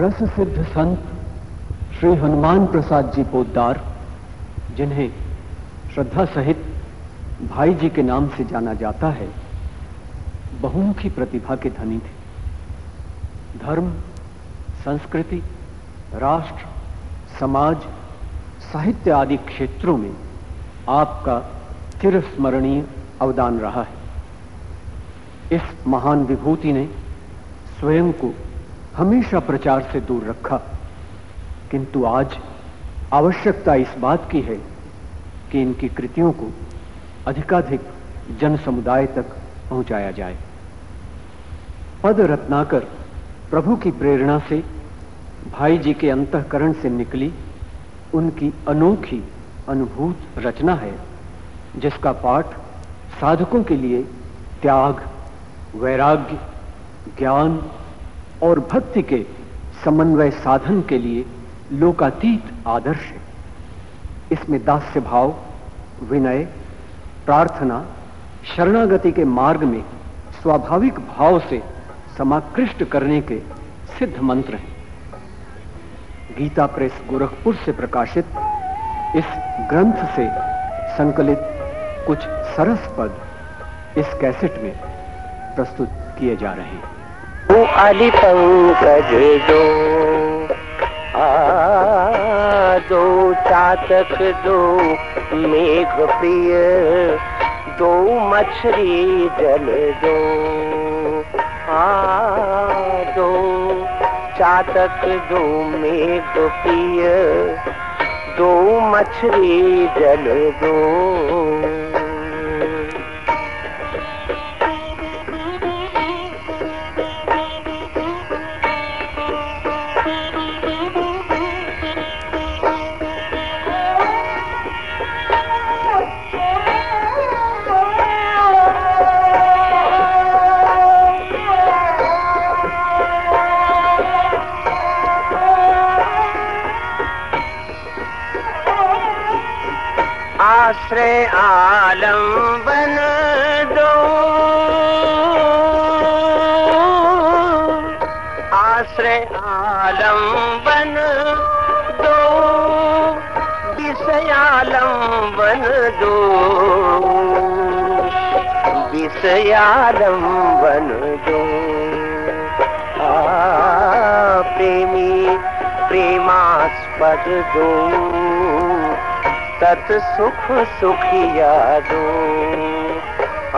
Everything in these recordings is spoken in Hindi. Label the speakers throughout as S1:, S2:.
S1: रस सिद्ध संत श्री हनुमान प्रसाद जी पोदार जिन्हें श्रद्धा सहित भाई जी के नाम से जाना जाता है, बहुमुखी प्रतिभा के धनी थे। धर्म, संस्कृति, राष्ट्र, समाज, साहित्य आदि क्षेत्रों में आपका चिरस्मरणीय अवदान रहा है। इस महान विभूति ने स्वयं को हमेशा प्रचार से दूर रखा। किंतु आज आवश्यकता इस बात की है कि इनकी कृतियों को अधिकाधिक जन समुदाय तक पहुँचाया जाए। पद रत्नाकर प्रभु की प्रेरणा से भाई जी के अंतकरण से निकली उनकी अनोखी अनुभूत रचना है, जिसका पाठ साधकों के लिए त्याग, वैराग्य, ज्ञान और भक्ति के समन्वय साधन के लिए लोकातीत आदर्श है। इसमें दास्य भाव, विनय, प्रार्थना, शरणागति के मार्ग में स्वाभाविक भाव से समाकृष्ट करने के सिद्ध मंत्र हैं। गीता प्रेस गोरखपुर से प्रकाशित इस ग्रंथ से संकलित कुछ सरस पद इस कैसेट में प्रस्तुत किए जा रहे हैं।
S2: आली पंकज दो। आ दो चातक दो। मेघ प्रिय दो मछली जल दो। आ दो चातक दो मेघ प्रिय दो मछली जल दो। विषयालम्बन दो आ, प्रेमी, प्रेमास्पद दो तत् सुख सुखिया दो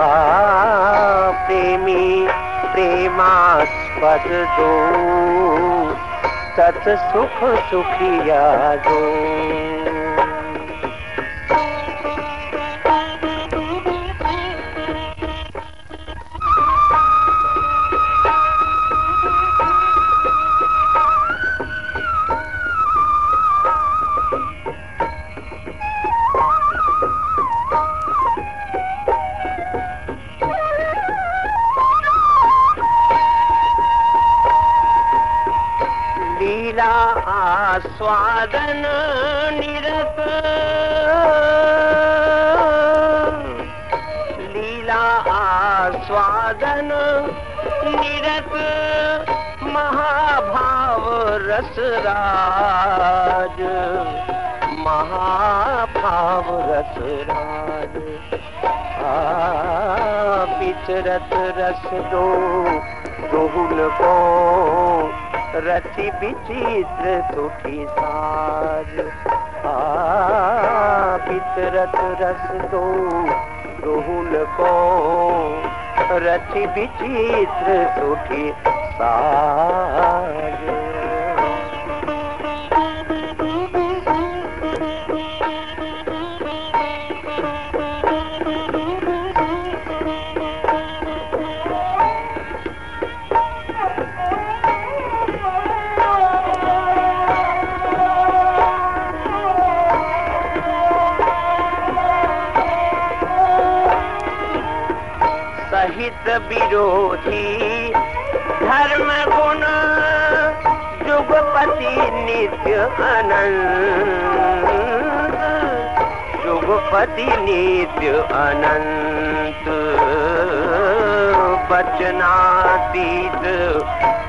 S2: आ, प्रेमी, प्रेमास्पद दो तत् सुख सुखिया दो आस्वादन निरत लीला आस्वादन निरत महाभाव रसराज। महाभाव रसराज। आ विचरत रस दो दोहुल को रचि विचित्र सुखी सार। विचरत रस दो रोहुल को। रची विचित्र सुखी साज विरोधी, धर्म गुण, जुगपति नित्य अनंत। जुगपति नित्य अनंत। बचनातीत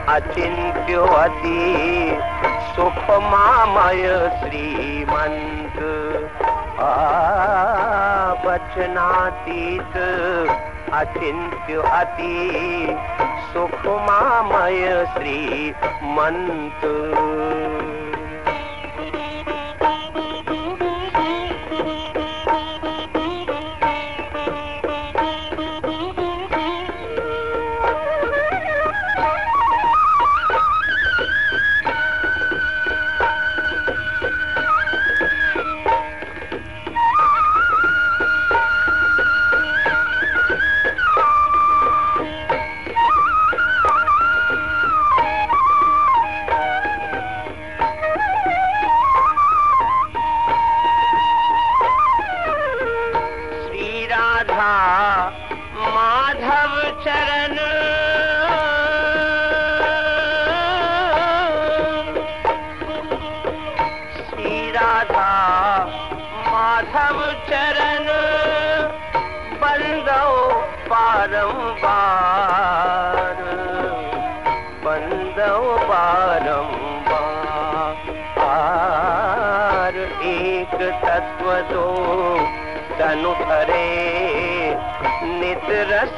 S2: अचिंत्य अति सुख मामय श्रीमंत। आ बचनातीत अचिन्त्य अति सुखमामय श्रीमन्त्र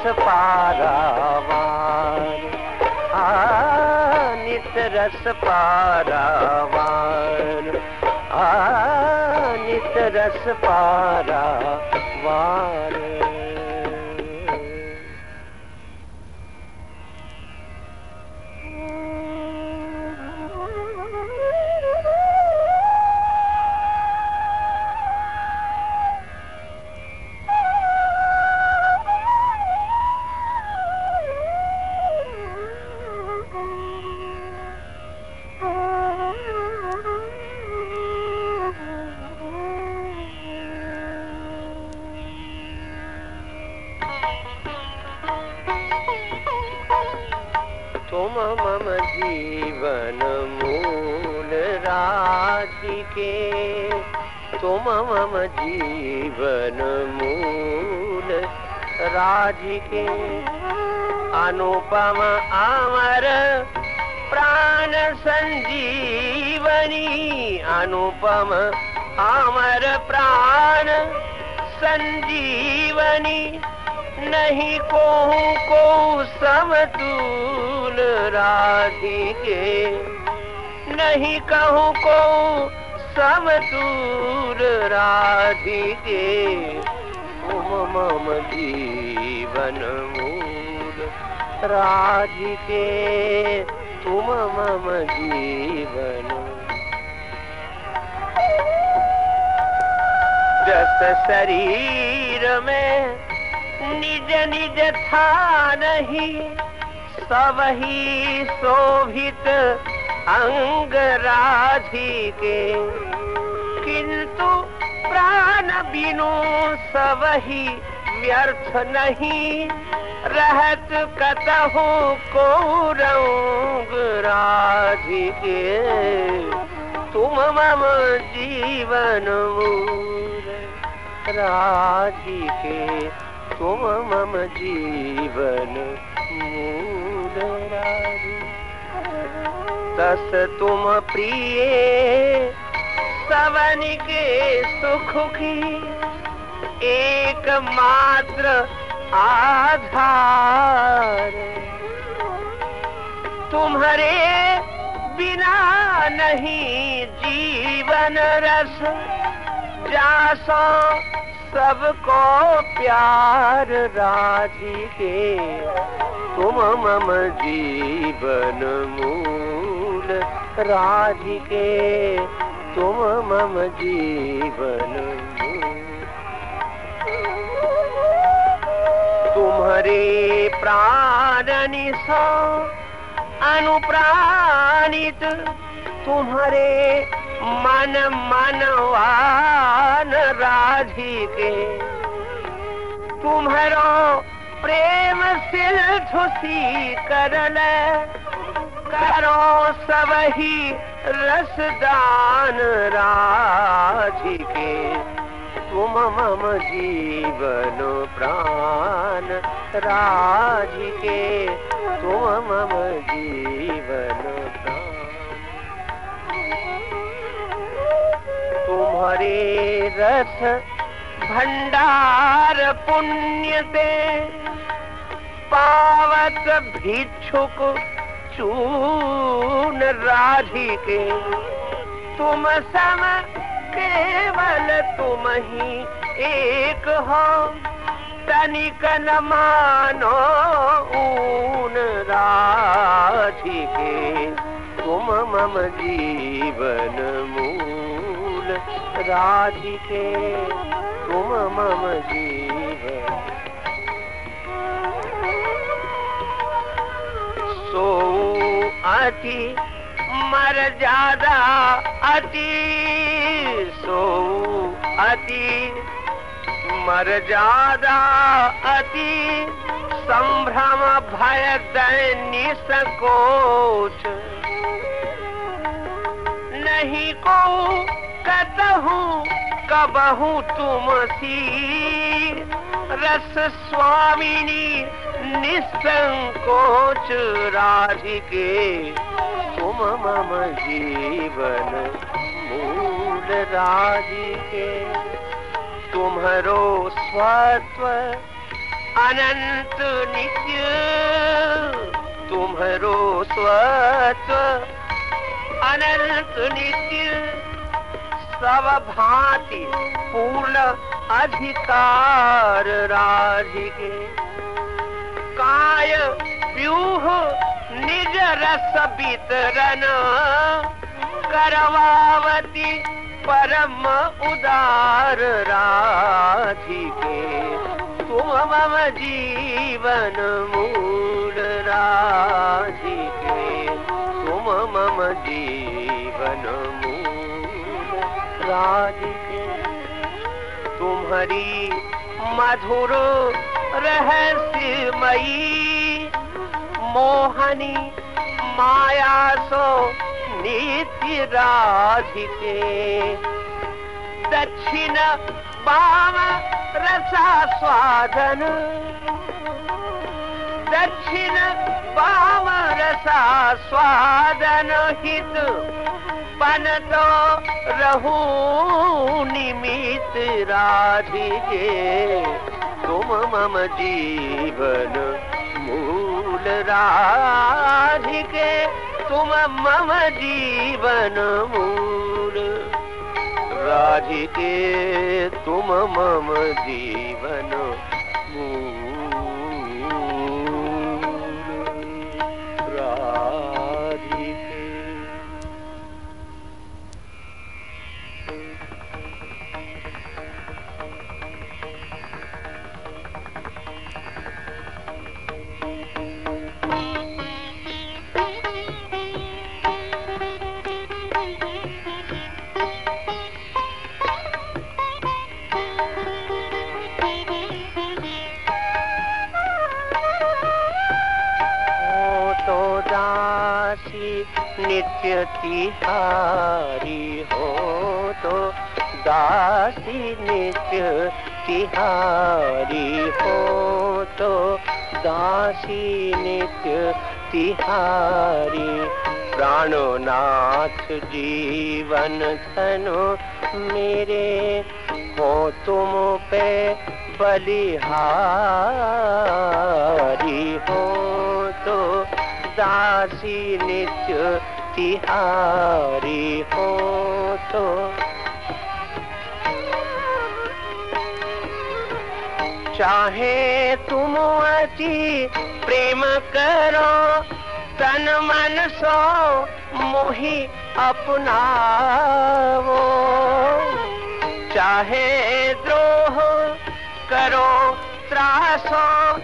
S2: रस पारावार आ नित रस पारावार आ नित रस पारावार तुम मम जीवन मूल राधिके तुम मम जीवन मूल राधिके अनुपम अमर प्राण संजीवनी। अनुपम अमर प्राण संजीवनी। नहीं को को समतूल राधिके नहीं कहूँ को समतूल राधिके तुम मम जीवन मूल राधिके तुम मम जीवन जस शरीर में निज निज था नहीं। सब ही शोभित अंग राधिके किंतु प्राण बिनु सब ही व्यर्थ नहीं। रहत कतहु को। रंग राधिके तुम मम जीवन राधिके तुम मम जीवन तस तुम प्रिय, सवन के सुख की एकमात्र आधार। तुम्हारे बिना नहीं जीवन रस, जासो सबको प्यार राज़ी के। तुम मम जीवन मूल राधिके तुम मम जीवन तुम्हारे प्राणनि सो अनुप्राणित। तुम्हारे मन मनवान राधिके तुम्हारो प्रेम सिल ठुसी करल करो सब ही रसदान राधिके तुम मम जीवन प्राण राधिके तुम मम जीवन प्राण। तुम्हारे रथ भंडार पुण्य से पावत भिक्षुक चून राधिके। तुम सम केवल तुम ही एक हो, तनिक न मानो ऊन राधिके। तुम मम जीवन मूल राधिके, तुम मम जीवन सो अति, मर ज़्यादा अति। सो अति, मर ज़्यादा अति। संभ्रम, भय संकोच नहीं को कतहू कबहू तुम सी रस स्वामिनी निसंकोच राधिके। तुम मम जीवन मूल राधिके। तुम्हारो स्वत्व अनंत नित्य। तुम्हारो स्वत्व अनंत नित्य। भांति पूर्ण अधिकार राधिके। काय व्यूह निज रस वितरण करवावती परम उदार राधिके। तुम मम जीवन मूल राधिके। तुम मम जीवन राधिके तुम्हारी मधुर रहस्यमयी मोहनी माया सो नित्य राधिके। दक्षिण वाम रसा स्वादन दक्षिण वाम रसा स्वादन हित, पन तो रहू निमित राधिके। तुम मम जीवन मूल राधिके, तुम मम जीवन मूल राधिके, तुम मम जीवन मूल। नित्य तिहारी हो तो दासी नित्य तिहारी हो तो दासी नित्य तिहारी प्राणनाथ जीवन धनो मेरे, हो तुम पे बलिहारी हो तो दासी नित्य तिहारी हो तो। चाहे तुम अति प्रेम करो, तन मन सो, मोहि अपनावो। चाहे द्रोह करो, त्रासो,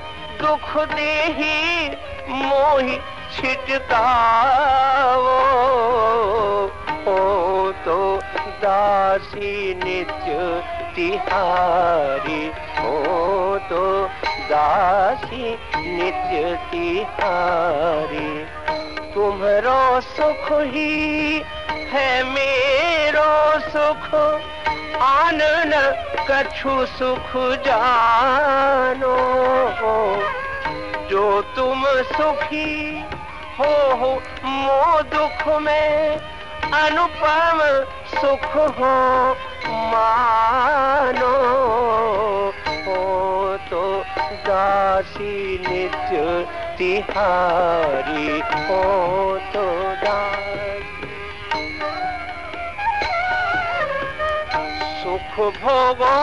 S2: दुख देही, मोहि छिटकावो हो तो दासी नित्य तिहारी। हो तो दासी नित्य तिहारी। तुम्हारो सुख ही है, मेरो सुख। आनन कछु सुख जानो। जो तुम सुखी हो हो मो दुख में, अनुपम सुख हो, मानो, हो तो दासी नित्य तिहारी, हो तो दासी। सुख भोगो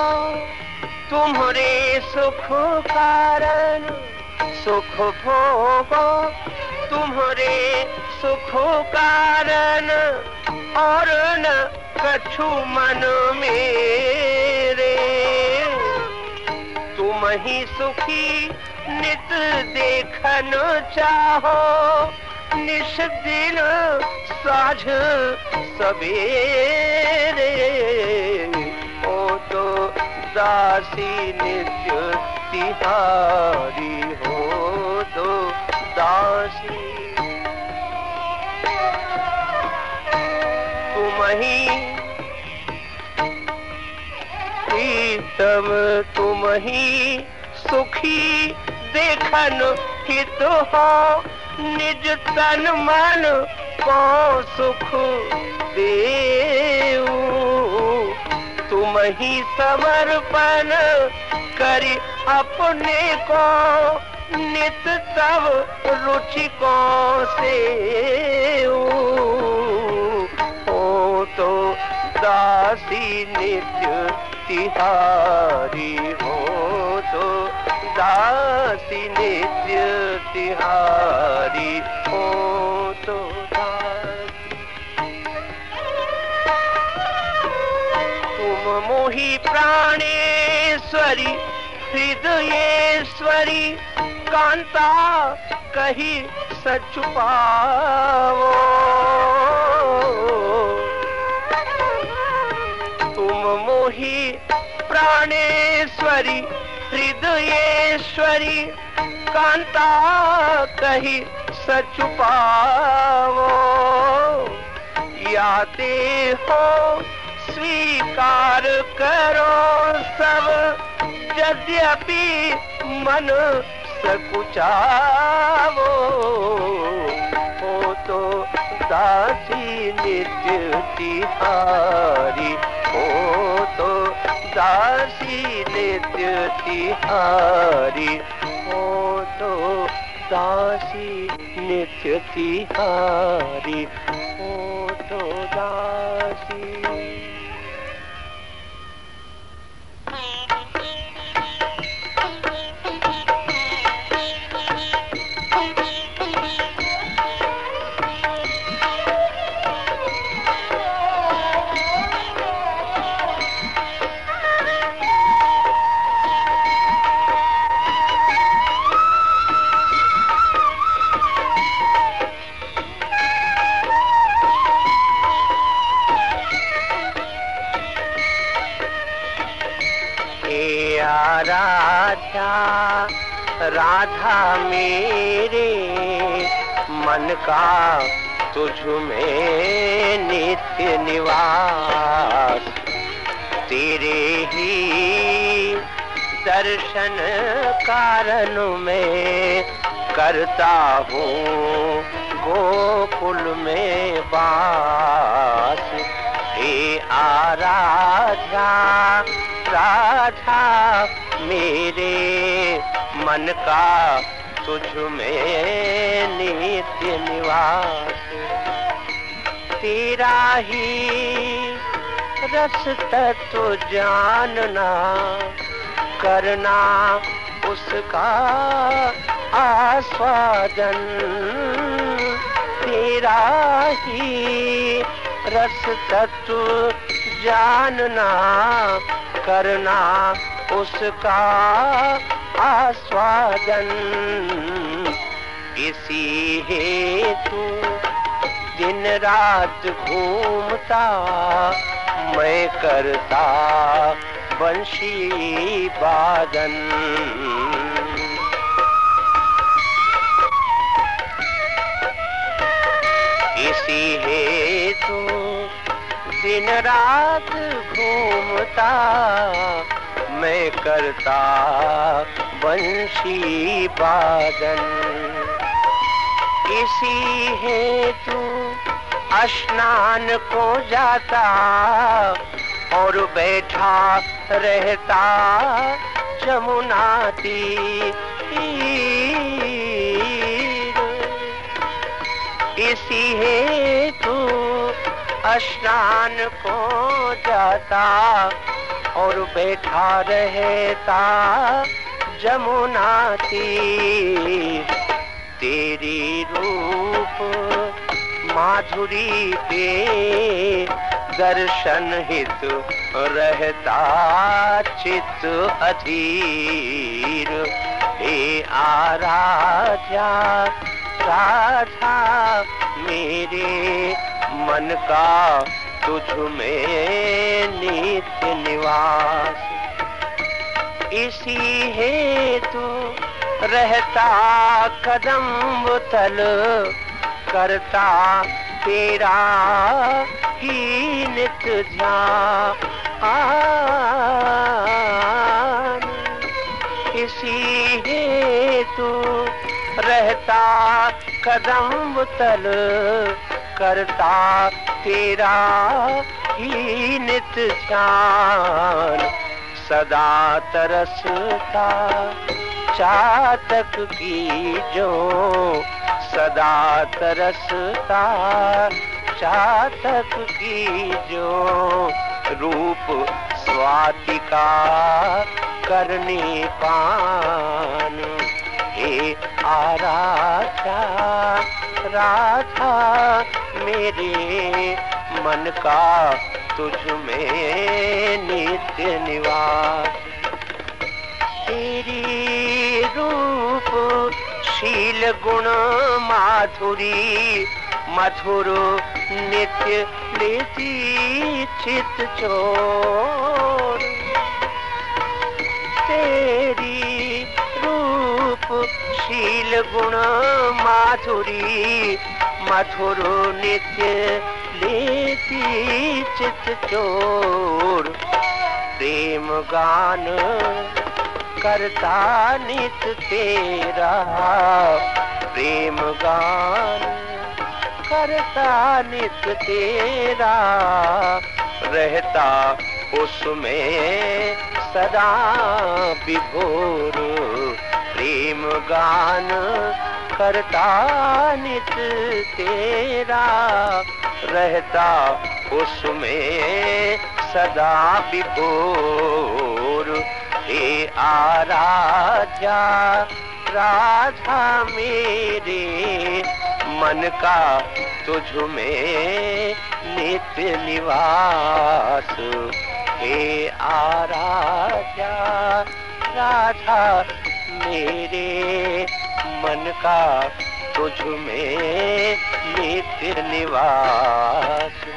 S2: तुम्हारे सुख कारण, सुख भोगो तुम्हारे सुख कारण और न कछु मन मेरे। तुम ही सुखी नित देखन चाहो निश दिन साझ सवेरे। ओ तो दासी नित्य तिहारी हो। तो दासी तुम ही प्रीतम, तुम ही सुखी देखन हित हो। निज तन मन को सुख देऊ। तुम ही समर्पण करी अपने को। नित तब रुचि को से हो तो दासी नित्य तिहारी हो तो दासी नित्य तिहारी हो तो तुम मोही प्राणेश्वरी हृदयेश्वरी कांता कही सच पावो तुम मोही प्राणेश्वरी, हृदयेश्वरी, कांता कही सच पावो याते हो स्वीकार करो सब। यद्यपि मन सकुचावो हो तो दासी नित्य तिहारी, हो तो दासी नित्य तिहारी, हो तो दासी नित्य तिहारी, हो तो दासी आराध्या राधा मेरे, मन का तुझ में नित्य निवास। तेरे ही दर्शन कारण में करता हूँ गोकुल में वास। हे आराध्या, राधा मेरे मन का तुझ में नित्य निवास। तेरा ही रस तत्व जानना, करना उसका आस्वादन। तेरा ही रस तत्व जानना, करना उसका आस्वादन। इसी हेतु दिन रात घूमता, मैं करता बंशी बादन। इसी हेतु दिन रात घूमता मैं करता बंशी बादन इसी हेतु स्नान को जाता और बैठा रहता जमुना तीर। इसी हेतु स्नान को जाता और बैठा रहता जमुना तीर तेरी रूप माधुरी के दर्शन हित रहता चित अधीर। हे आराध्या, राधा, मेरे मन का तुझ में नित्य निवास। इसी हेतु रहता कदम तल करता तेरा ही नित्य ध्यान। इसी हेतु रहता कदम तल करता तेरा ही नित ध्यान सदा तरसता चातक की जो। सदा तरसता चातक की जो। रूप स्वाति का करने पान। हे आराधा राधा मेरे, मन का तुझ में नित्य निवास। तेरी रूप शील गुण माधुरी, मधुर नित्य चित चोर। तेरी रूप शील गुण माधुरी मधुर नित्य चित चोर। प्रेम गान करता नित तेरा। प्रेम गान करता नित तेरा। रहता उसमें सदा विभोर। प्रेम गान करता नित तेरा रहता उसमें सदा विभोर। हे आराध्या, राधा मेरे, मन का तुझ में नित्य निवास। हे आराध्या, राधा मेरे मन का तुझ में नित्य निवास।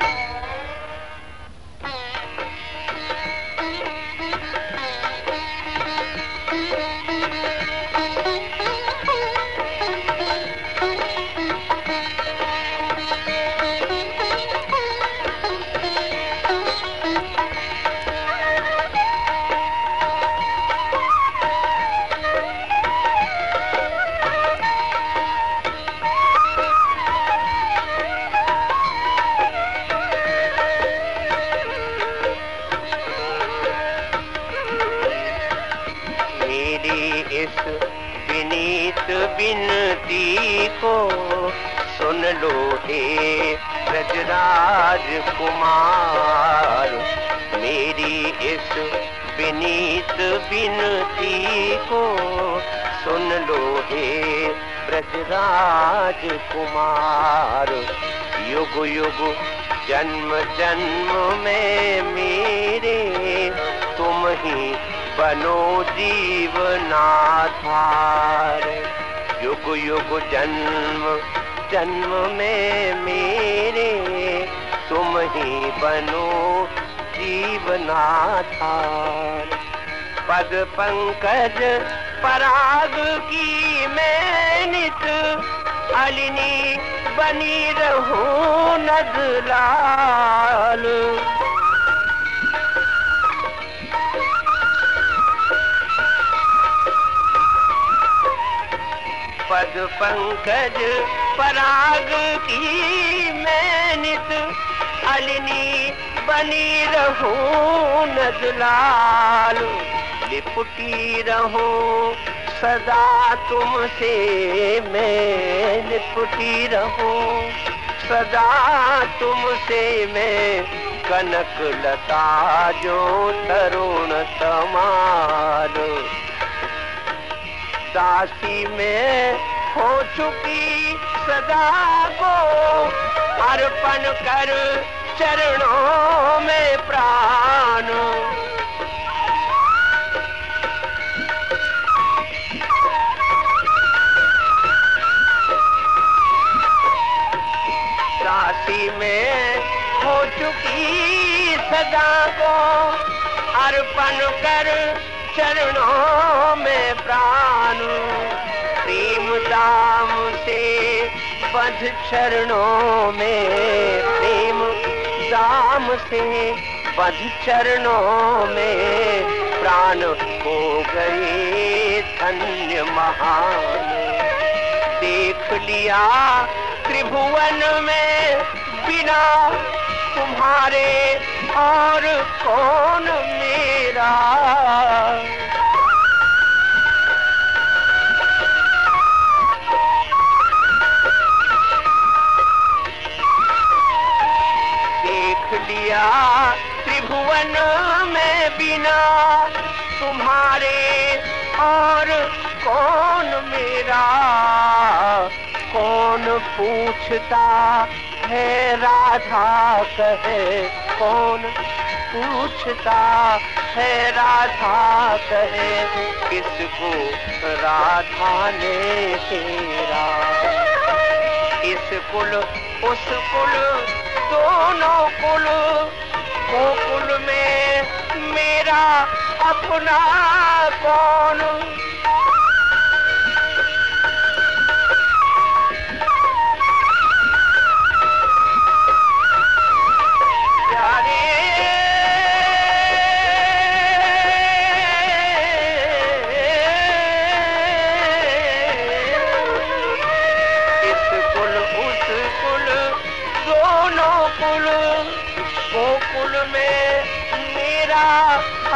S2: ब्रजराज कुमार, मेरी इस विनीत विनती को सुन लो हे ब्रजराज कुमार। युग युग, जन्म जन्म में मेरे, तुम ही बनो जीवनाधार। युग युग, जन्म जन्म में मेरे तुम ही बनो जीवनाधार। पद पंकज पराग की मैनित अलिनी बनी रहूँ नजलाल। पद पंकज पराग की मैं नित अलिनी बनी रहूँ नजलाल। लिपटी रहूँ, सदा तुमसे मैं लिपटी रहूँ। सदा तुमसे मैं कनक लता जो तरुण समार दासी में हो चुकी सदा को अर्पण कर चरणों में प्राण। दासी में हो चुकी सदा को अर्पण कर चरणों में प्राण। प्रेम दाम से बध चरणों में प्रेम दाम से बध चरणों में प्राण हो गए धन्य महान। देख लिया त्रिभुवन में बिना तुम्हारे और कौन मेरा? लिया त्रिभुवन में बिना तुम्हारे, और कौन मेरा? कौन पूछता है, राधा कहे? कौन पूछता है, राधा कहे? किसको राधा ने तेरा इस कुल, उस कुल दोनों कुल गोकुल में मेरा अपना कौन?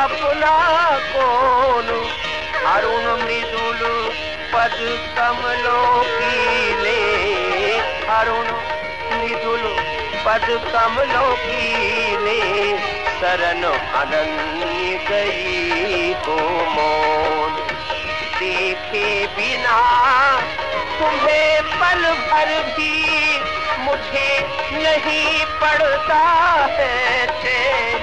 S2: अपना कौन अरुण मृदुल पद कमलों की ले। अरुण मृदुल पद कमलों की ले। शरण अनन्य गई हो मौन। देखे बिना तुम्हें पल भर भी मुझे नहीं पड़ता है चैन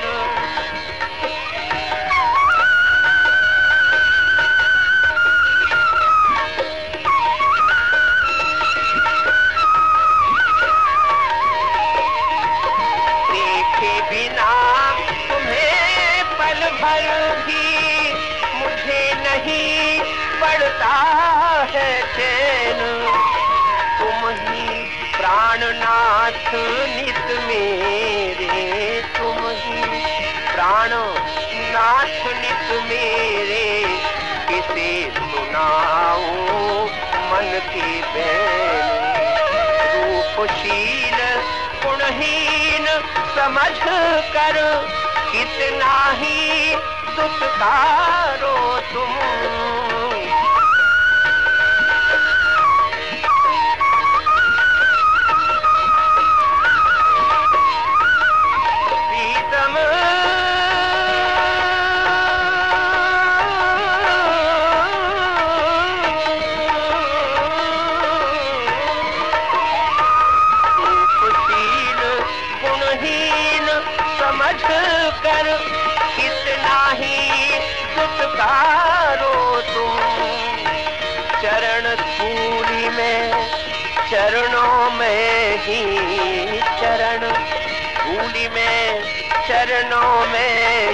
S2: प्राणनाथ नित मेरे किसे सुनाओ मन की बैन रूपशील, गुणहीन समझ कर कितना ही दुत्कारो तुम।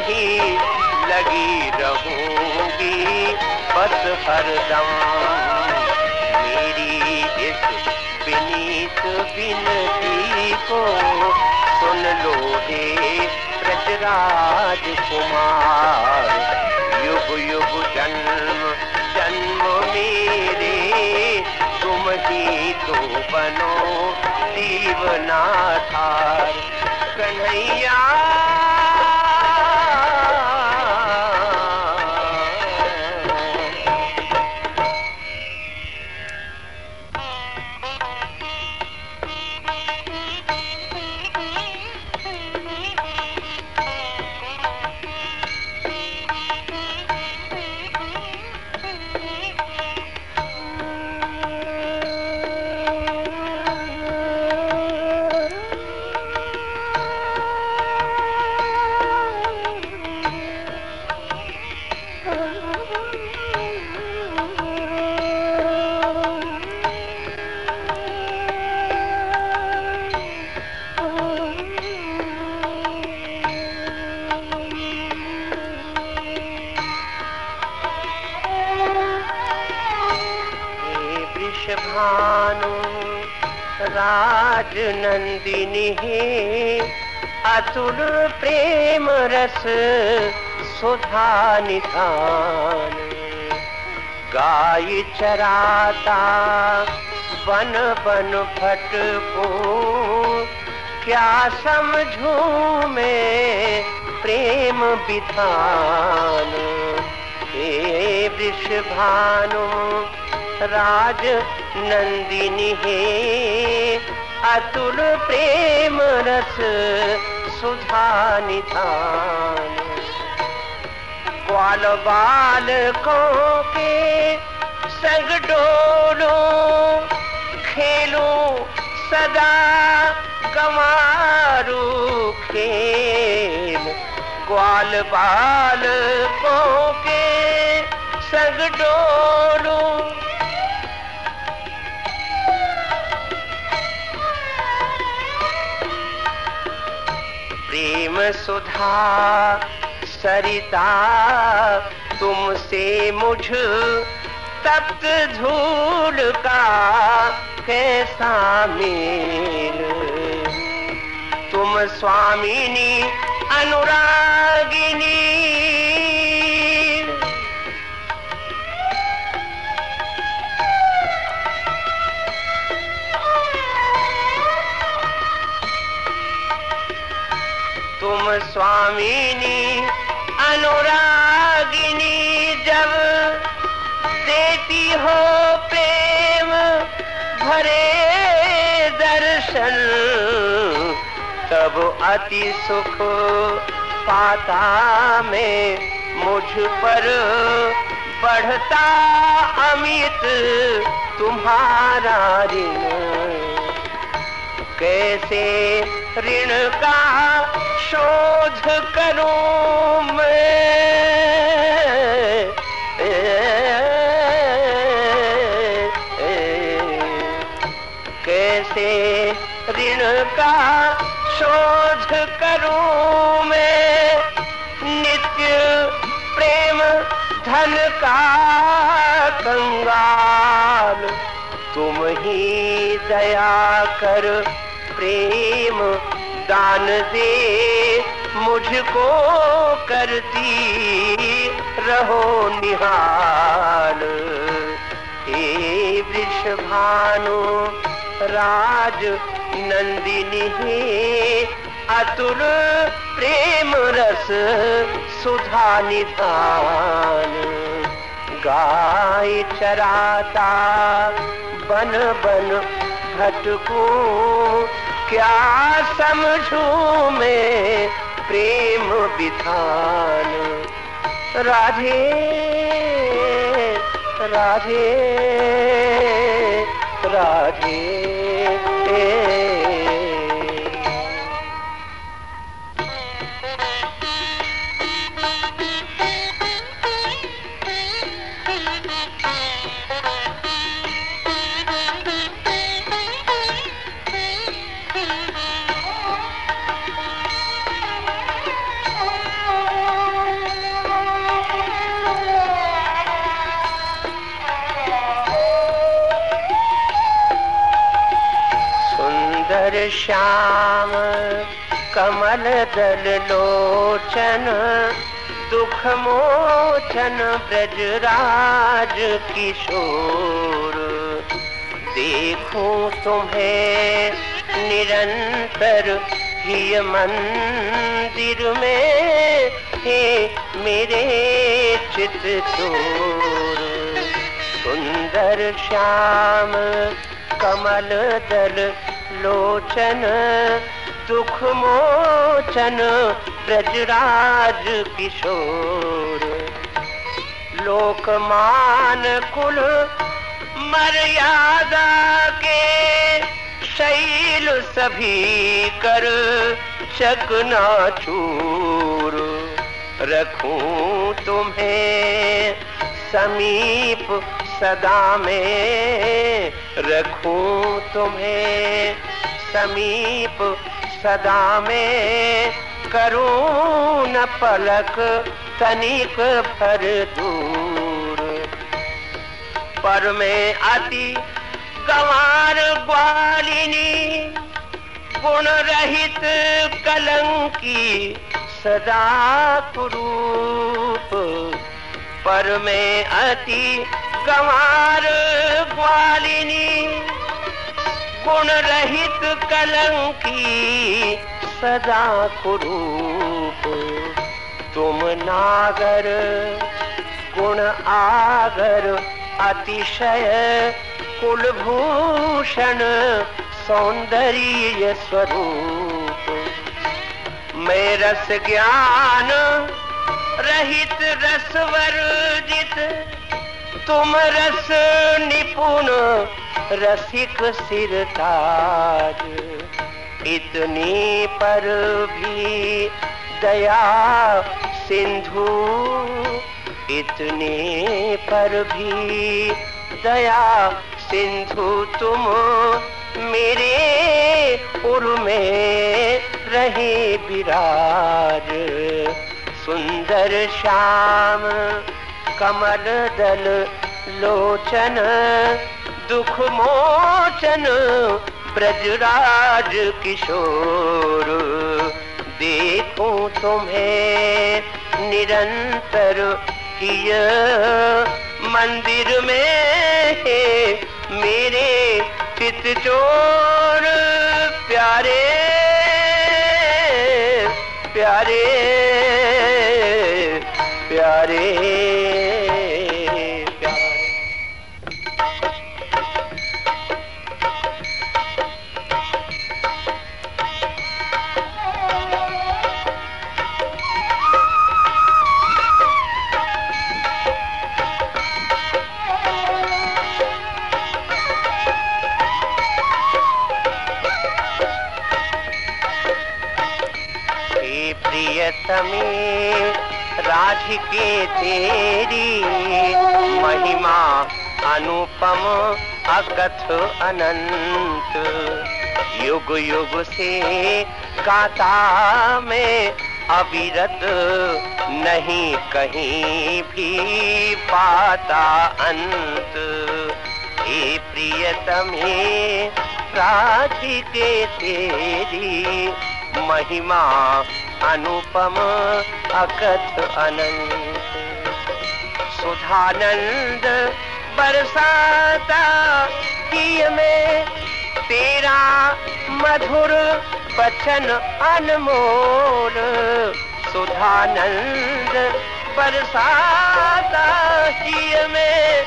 S2: ही लगी रहूँगी। बस हरदम मेरी इस विनीत विनती को सुन लो हे ब्रजराज कुमार युग युग जन्म जन्म मेरे, तुम ही तो बनो दीवना थार कन्हैया नंदिनी अतुल प्रेम रस सुधा निधान। गाय चराता बन बन भटको क्या समझू मैं प्रेम विधान? हे वृष भानु, राज नंदिनी है। अतुल प्रेम रस सुधा निधान। ग्वाल बाल को संग डोलो खेलो सदा गमारू खेल। ग्वाल बाल को के संग डोलो सुधा सरिता तुमसे मुझ तप्त झूल का कैसा मेल? तुम स्वामिनी अनुरागिनी तुम स्वामिनी अनुरागिनी जब देती हो प्रेम, भरे दर्शन, तब अति सुख पाता में मुझ पर। बढ़ता अमित तुम्हारा ऋण, कैसे ऋण का शोध करूँ मैं। कैसे ऋण का शोध करूँ मैं? नित्य प्रेम धन का कंगाल। तुम ही दया कर प्रेम दान दे, मुझको करती रहो निहाल। हे वृष भानु, राज नंदिनी हे, अतुल प्रेम रस सुधा निधान। गाय चराता बन बन भटकू क्या समझू मैं प्रेम विधान राधे राधे राधे। सुंदर श्याम, कमल दल लोचन, दुख मोचन ब्रजराज किशोर। देखूँ तुम्हें निरंतर ही मंदिर में, हे मेरे चित चोर। सुंदर श्याम, कमल दल लोचन दुख मोचन ब्रजराज किशोर। लोकमान कुल मर्यादा के शैल सभी कर चकना चूर रखूँ तुम्हें समीप सदा में रखूँ तुम्हें, समीप सदा में करूँ न पलक, तनिक भर दूर। पर में अति गंवार ग्वालिनी गुण रहित कलंकी सदा कुरूप। पर में अति गंवार ग्वालिनी गुण रहित कलंकी, सदा कुरूप। तुम नागर, गुण आगर, अतिशय कुलभूषण, सौंदर्य स्वरूप। मैं रस ज्ञान रहित रस तुम रस निपुण, रसिक सिरताज इतनी पर भी दया सिंधु, इतने पर भी दया सिंधु, तुम मेरे उर में रहे विराज। सुंदर श्याम कमल दल लोचन, दुख मोचन, ब्रजराज किशोर। देखो तुम्हें निरंतर किय, मंदिर में है मेरे चित चोर राधिके तेरी महिमा अनुपम अकथ अनंत। युग युग से गाता में अविरत, नहीं कहीं भी पाता अंत। हे प्रियतमे राधिके तेरी महिमा अनुपम अकथ अनंत। सुधानंद बरसाता किय में तेरा मधुर बचन अनमोल। सुधानंद बरसाता किय में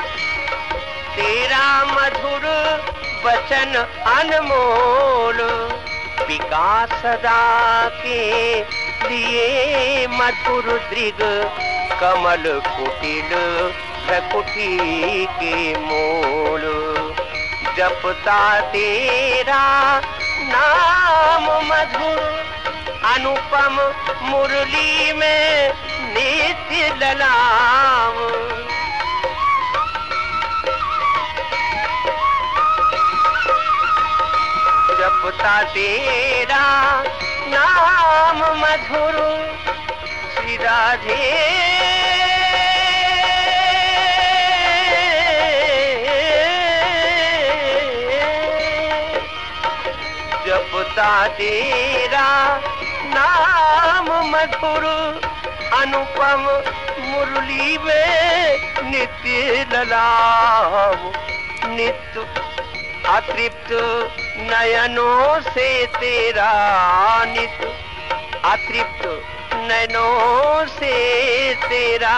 S2: तेरा मधुर बचन अनमोल। विकास सदा के लिए मधुर दृग कमल कुटिल कुटी के मोल। जपता तेरा नाम मधुर, अनुपम मुरली में नित्य ललाम। जपता तेरा नाम मधुर, श्री राधे। जपता तेरा नाम मधुर, अनुपम मुरली में नित्य ललाम, नित्य अतृप्त नयनों से तेरा नित अतृप्त, नयनों से तेरा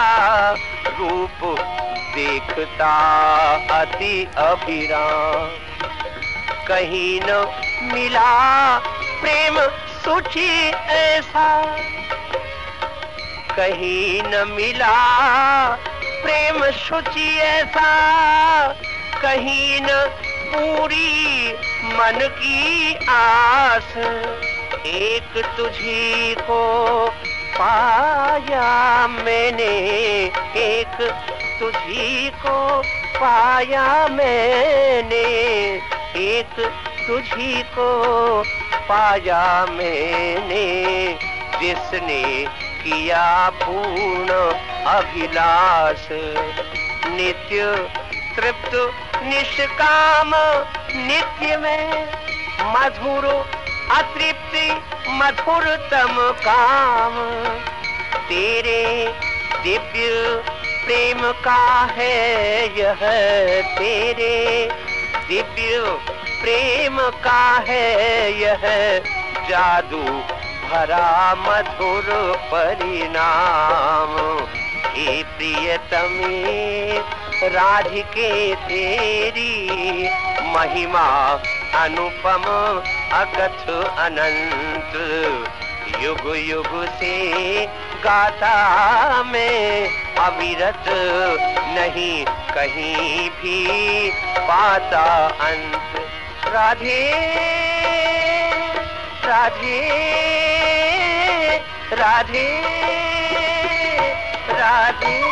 S2: रूप देखता अति अभिराम। कहीं न मिला प्रेम सुची ऐसा, कहीं न मिला प्रेम शुचि ऐसा, कहीं न पूरी मन की आस, एक तुझी को पाया मैंने, एक तुझी को पाया मैंने, एक तुझी को पाया मैंने। जिसने किया पूर्ण अभिलाष, नित्य तृप्त निष्काम नित्य में मधुर, अतृप्ति, मधुरतम काम। तेरे दिव्य प्रेम का है यह, तेरे दिव्य प्रेम का है यह, जादू भरा मधुर परिणाम। हे प्रियतमी राधिके तेरी महिमा अनुपम अकथ अनंत। युग युग से गाता में अविरत नहीं कहीं भी पाता अंत। राधे राधे राधे राधे।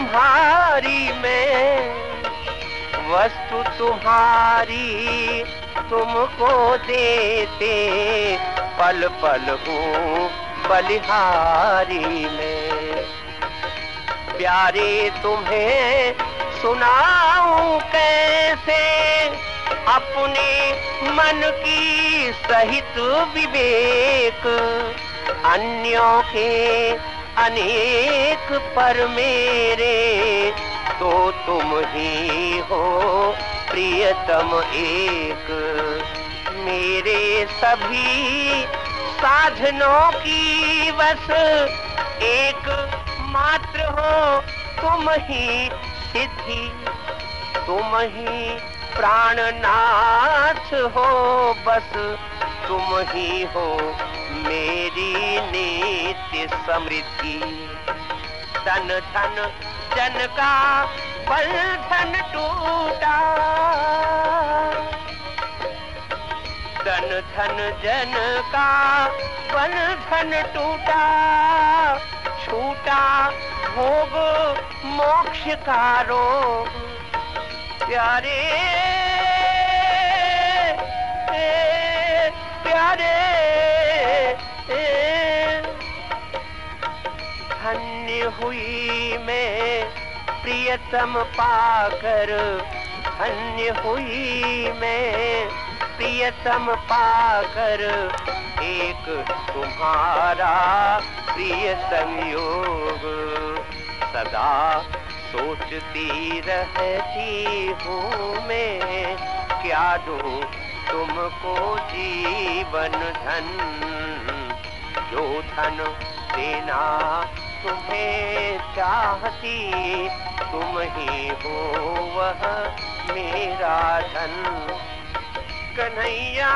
S2: तुम्हारी में, वस्तु तुम्हारी तुमको देते पल पल हूँ बलिहारी में। प्यारे तुम्हें सुनाऊं कैसे, अपने मन की सहित विवेक, अन्यों के अनेक पर मेरे तो तुम ही हो प्रियतम एक। मेरे सभी साधनों की बस एक मात्र हो, तुम ही सिद्धि, तुम ही प्राणनाथ हो बस, तुम ही हो मेरी नित्य समृद्धि। धन धन, जन का बल धन टूटा। धन धन, जन का बल धन टूटा। छूटा भोग, मोक्ष का रोग प्यारे प्यारे। धन्य हुई मैं, प्रियतम पाकर धन्य हुई मैं, प्रियतम पाकर एक तुम्हारा प्रिय संयोग सदा सोचती रहती हूँ मैं, क्या दूँ तुमको जीवन धन, जो धन देना तुम्हें चाहती तुम ही हो वह मेरा धन। कन्हैया